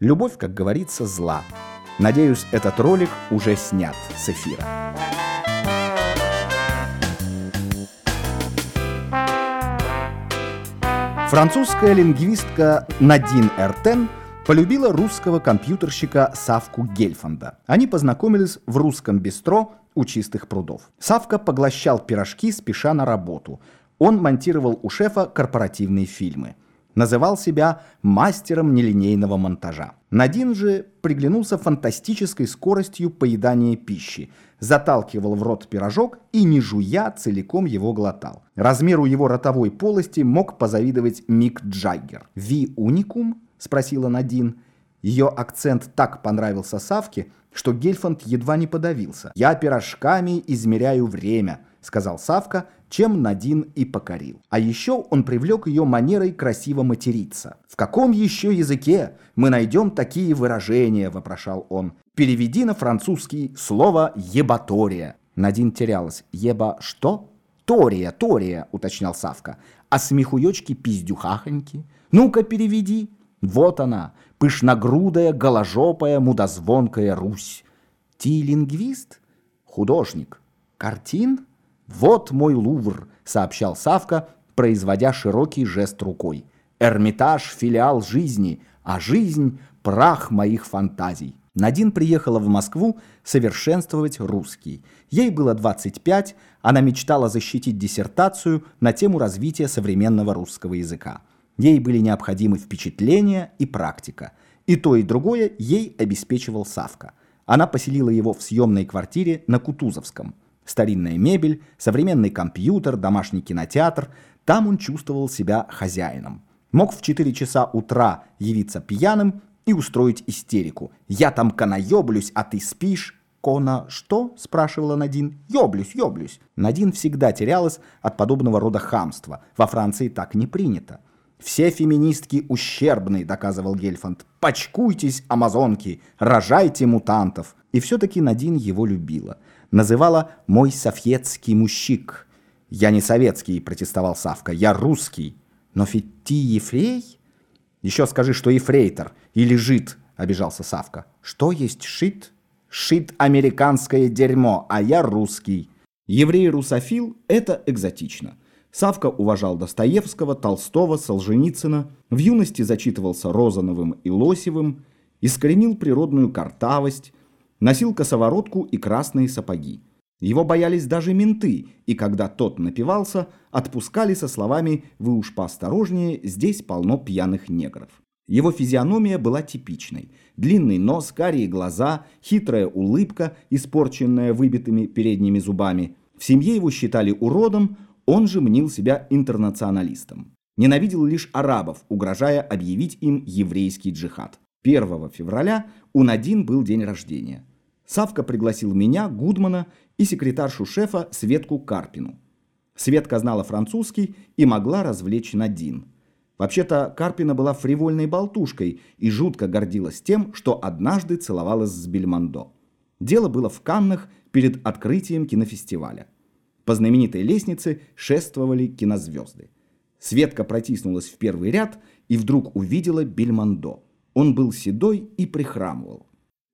Любовь, как говорится, зла. Надеюсь, этот ролик уже снят с эфира. Французская лингвистка Надин Эртен полюбила русского компьютерщика Савку Гельфанда. Они познакомились в русском бистро у чистых прудов. Савка поглощал пирожки, спеша на работу. Он монтировал у шефа корпоративные фильмы. Называл себя мастером нелинейного монтажа. Надин же приглянулся фантастической скоростью поедания пищи, заталкивал в рот пирожок и, не жуя, целиком его глотал. Размеру его ротовой полости мог позавидовать Мик Джаггер. «Ви уникум?» — спросила Надин. Ее акцент так понравился Савке, что Гельфанд едва не подавился. «Я пирожками измеряю время», — сказал Савка, чем Надин и покорил. А еще он привлек ее манерой красиво материться. «В каком еще языке мы найдем такие выражения?» — вопрошал он. «Переведи на французский слово «ебатория». Надин терялась. «Еба что?» «Тория, тория», — уточнял Савка. «А смехуёчки-пиздюхахоньки? Ну-ка переведи». Вот она, пышногрудая, голожопая, мудозвонкая Русь. Ти лингвист? Художник. Картин? Вот мой Лувр, сообщал Савка, производя широкий жест рукой. Эрмитаж — филиал жизни, а жизнь — прах моих фантазий. Надин приехала в Москву совершенствовать русский. Ей было 25, она мечтала защитить диссертацию на тему развития современного русского языка. Ей были необходимы впечатления и практика. И то, и другое ей обеспечивал Савка. Она поселила его в съемной квартире на Кутузовском. Старинная мебель, современный компьютер, домашний кинотеатр. Там он чувствовал себя хозяином. Мог в 4 часа утра явиться пьяным и устроить истерику. «Я там канаёблюсь, а ты спишь». «Кона что?» – спрашивала Надин. «Ёблюсь, ёблюсь». Надин всегда терялась от подобного рода хамства. Во Франции так не принято. «Все феминистки ущербные», — доказывал Гельфанд. «Почкуйтесь, амазонки, рожайте мутантов». И все-таки Надин его любила. Называла «мой советский мужик». «Я не советский», — протестовал Савка, — «я русский». «Но ведь ты ефрей?» «Еще скажи, что ефрейтор или жид», — обижался Савка. «Что есть шит?» «Шит американское дерьмо, а я русский». Еврей-русофил — это экзотично. Савка уважал Достоевского, Толстого, Солженицына, в юности зачитывался Розановым и Лосевым, искоренил природную картавость, носил косоворотку и красные сапоги. Его боялись даже менты, и когда тот напивался, отпускали со словами «Вы уж поосторожнее, здесь полно пьяных негров». Его физиономия была типичной. Длинный нос, карие глаза, хитрая улыбка, испорченная выбитыми передними зубами. В семье его считали уродом, он же мнил себя интернационалистом. Ненавидел лишь арабов, угрожая объявить им еврейский джихад. 1 февраля у Надин был день рождения. Савка пригласил меня, Гудмана и секретаршу шефа Светку Карпину. Светка знала французский и могла развлечь Надин. Вообще-то Карпина была фривольной болтушкой и жутко гордилась тем, что однажды целовалась с Бельмондо. Дело было в Каннах перед открытием кинофестиваля. По знаменитой лестнице шествовали кинозвезды. Светка протиснулась в первый ряд и вдруг увидела Бельмондо. Он был седой и прихрамывал.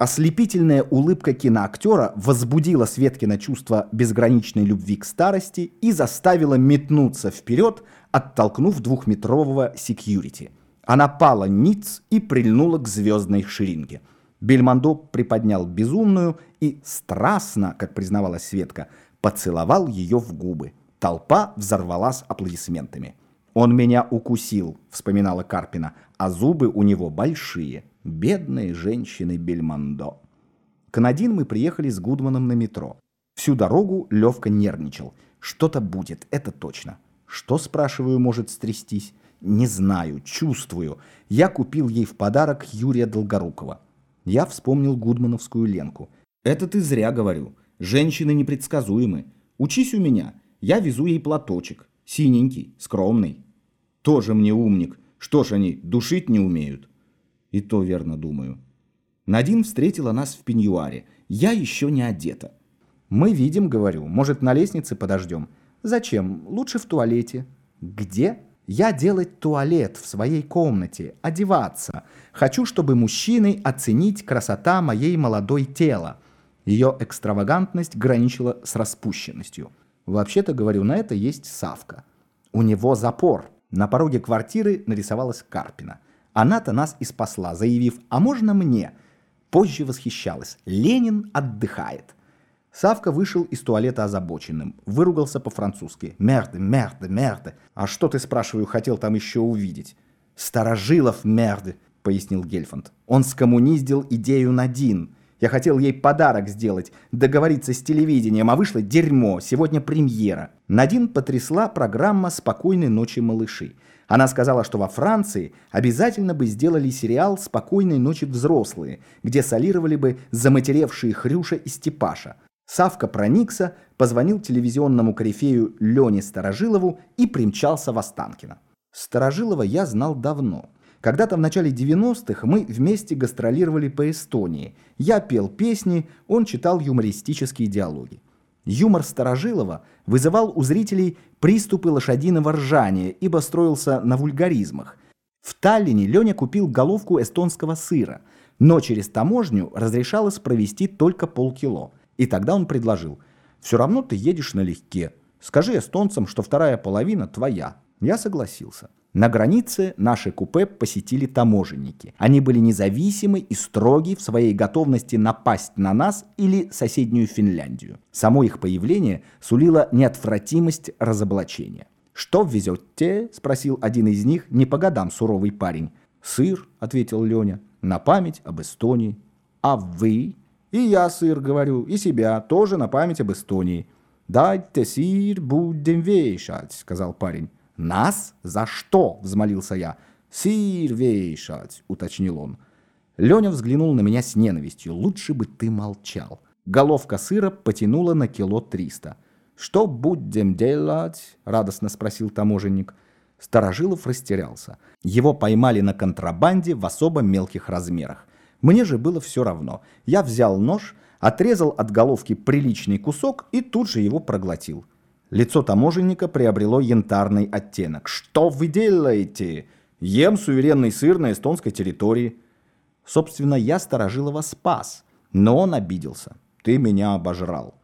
Ослепительная улыбка киноактера возбудила Светкино чувство безграничной любви к старости и заставила метнуться вперед, оттолкнув двухметрового секьюрити. Она пала ниц и прильнула к звездной ширинке. Бельмондо приподнял безумную и страстно, как признавалась Светка, поцеловал ее в губы. Толпа взорвалась аплодисментами. «Он меня укусил», — вспоминала Карпина, «а зубы у него большие. Бедные женщины Бельмондо». К Надин мы приехали с Гудманом на метро. Всю дорогу Левка нервничал. Что-то будет, это точно. Что, спрашиваю, может стрястись? Не знаю, чувствую. Я купил ей в подарок Юрия Долгорукова. Я вспомнил Гудмановскую Ленку. Это ты зря говорю. Женщины непредсказуемы. Учись у меня. Я везу ей платочек. Синенький, скромный. Тоже мне умник. Что ж они, душить не умеют? И то верно думаю. Надин встретила нас в пеньюаре. Я еще не одета. Мы видим, говорю. Может, на лестнице подождем? Зачем? Лучше в туалете. Где? Я делать туалет в своей комнате, одеваться. Хочу, чтобы мужчины оценить красота моей молодой тела. Ее экстравагантность граничила с распущенностью. Вообще-то, говорю, на это есть Савка. У него запор. На пороге квартиры нарисовалась Карпина. Она-то нас и спасла, заявив «А можно мне?» Позже восхищалась. «Ленин отдыхает». Савка вышел из туалета озабоченным, выругался по-французски. «Мерды, мерды, мерды!» «А что ты, спрашиваю, хотел там еще увидеть?» «Старожилов мерды!» — пояснил Гельфанд. «Он скоммуниздил идею Надин. Я хотел ей подарок сделать, договориться с телевидением, а вышло дерьмо. Сегодня премьера». Надин потрясла программа «Спокойной ночи, малыши». Она сказала, что во Франции обязательно бы сделали сериал «Спокойной ночи, взрослые», где солировали бы заматеревшие Хрюша и Степаша. Савка проникся, позвонил телевизионному корифею Лене Старожилову и примчался в Останкино. Старожилова я знал давно. Когда-то в начале 90-х мы вместе гастролировали по Эстонии. Я пел песни, он читал юмористические диалоги. Юмор Старожилова вызывал у зрителей приступы лошадиного ржания, ибо строился на вульгаризмах. В Таллине Леня купил головку эстонского сыра, но через таможню разрешалось провести только полкило – и тогда он предложил, все равно ты едешь налегке. Скажи эстонцам, что вторая половина твоя. Я согласился. На границе наши купе посетили таможенники. Они были независимы и строги в своей готовности напасть на нас или соседнюю Финляндию. Само их появление сулило неотвратимость разоблачения. «Что везете?» – спросил один из них, не по годам суровый парень. «Сыр», – ответил Леня, – «на память об Эстонии». «А вы?» И я сыр говорю, и себя, тоже на память об Эстонии. «Дайте сыр, будем вешать», — сказал парень. «Нас? За что?» — взмолился я. «Сыр вешать», — уточнил он. Леня взглянул на меня с ненавистью. «Лучше бы ты молчал». Головка сыра потянула на кило триста. «Что будем делать?» — радостно спросил таможенник. Старожилов растерялся. Его поймали на контрабанде в особо мелких размерах. Мне же было все равно. Я взял нож, отрезал от головки приличный кусок и тут же его проглотил. Лицо таможенника приобрело янтарный оттенок. «Что вы делаете? Ем суверенный сыр на эстонской территории». Собственно, я Старожилова спас, но он обиделся. «Ты меня обожрал».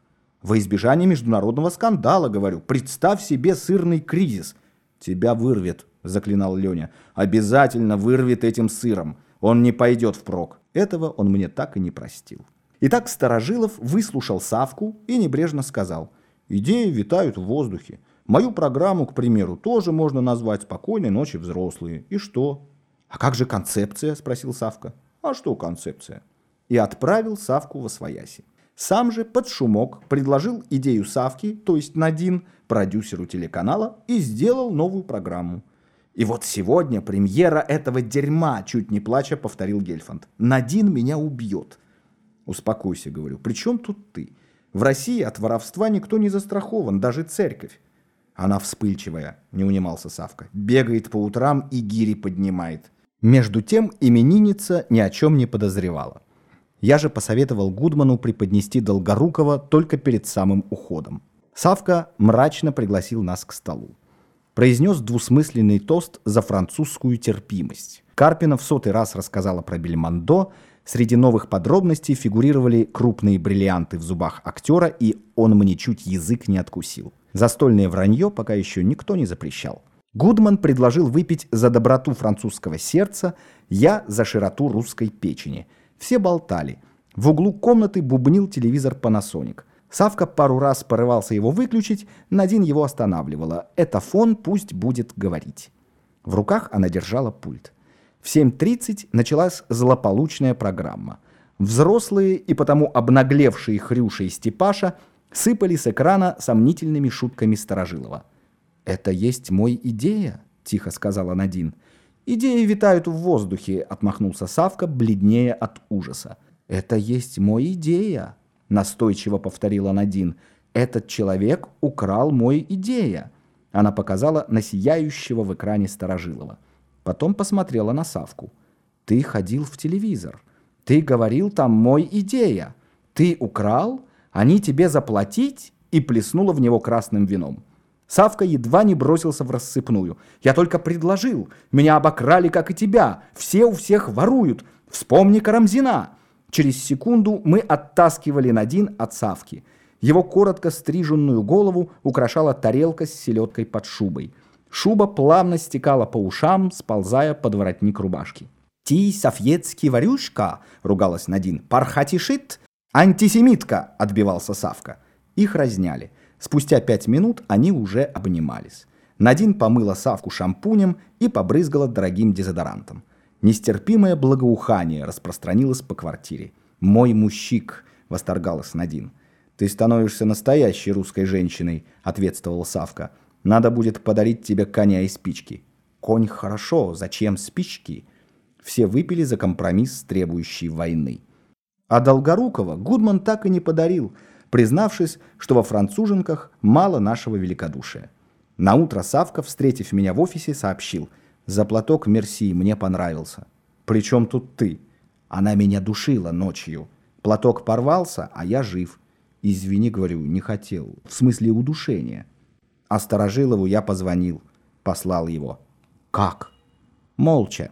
«Во избежание международного скандала, говорю. Представь себе сырный кризис». «Тебя вырвет», — заклинал Леня. «Обязательно вырвет этим сыром. Он не пойдет впрок». Этого он мне так и не простил. Итак, Старожилов выслушал Савку и небрежно сказал, «Идеи витают в воздухе. Мою программу, к примеру, тоже можно назвать «Спокойной ночи, взрослые». И что?» «А как же концепция?» – спросил Савка. «А что концепция?» И отправил Савку во свояси. Сам же под шумок предложил идею Савки, то есть Надин, продюсеру телеканала, и сделал новую программу – и вот сегодня премьера этого дерьма, чуть не плача, повторил Гельфанд. Надин меня убьет. Успокойся, говорю. При чем тут ты? В России от воровства никто не застрахован, даже церковь. Она вспыльчивая, не унимался Савка. Бегает по утрам и гири поднимает. Между тем именинница ни о чем не подозревала. Я же посоветовал Гудману преподнести Долгорукова только перед самым уходом. Савка мрачно пригласил нас к столу произнес двусмысленный тост за французскую терпимость. Карпина в сотый раз рассказала про Бельмондо, среди новых подробностей фигурировали крупные бриллианты в зубах актера, и он мне чуть язык не откусил. Застольное вранье пока еще никто не запрещал. Гудман предложил выпить за доброту французского сердца, я за широту русской печени. Все болтали. В углу комнаты бубнил телевизор Panasonic. Савка пару раз порывался его выключить, Надин его останавливала. Это фон пусть будет говорить. В руках она держала пульт. В 7.30 началась злополучная программа. Взрослые и потому обнаглевшие Хрюша и Степаша сыпали с экрана сомнительными шутками Старожилова. «Это есть мой идея», — тихо сказала Надин. «Идеи витают в воздухе», — отмахнулся Савка, бледнее от ужаса. «Это есть мой идея», — настойчиво повторила Надин. «Этот человек украл мой идея». Она показала на сияющего в экране Старожилова. Потом посмотрела на Савку. «Ты ходил в телевизор. Ты говорил там мой идея. Ты украл? Они тебе заплатить?» И плеснула в него красным вином. Савка едва не бросился в рассыпную. «Я только предложил. Меня обокрали, как и тебя. Все у всех воруют. Вспомни Карамзина». Через секунду мы оттаскивали Надин от Савки. Его коротко стриженную голову украшала тарелка с селедкой под шубой. Шуба плавно стекала по ушам, сползая под воротник рубашки. «Ти, софьетский варюшка!» — ругалась Надин. «Пархатишит!» «Антисемитка!» — отбивался Савка. Их разняли. Спустя пять минут они уже обнимались. Надин помыла Савку шампунем и побрызгала дорогим дезодорантом. Нестерпимое благоухание распространилось по квартире. «Мой мужик!» — восторгалась Надин. «Ты становишься настоящей русской женщиной», — ответствовал Савка. «Надо будет подарить тебе коня и спички». «Конь хорошо, зачем спички?» Все выпили за компромисс, требующий войны. А Долгорукова Гудман так и не подарил — признавшись, что во француженках мало нашего великодушия. На утро Савка, встретив меня в офисе, сообщил, «За платок мерси, мне понравился». «Причем тут ты?» Она меня душила ночью. Платок порвался, а я жив. Извини, говорю, не хотел. В смысле удушения. А Старожилову я позвонил. Послал его. Как? Молча.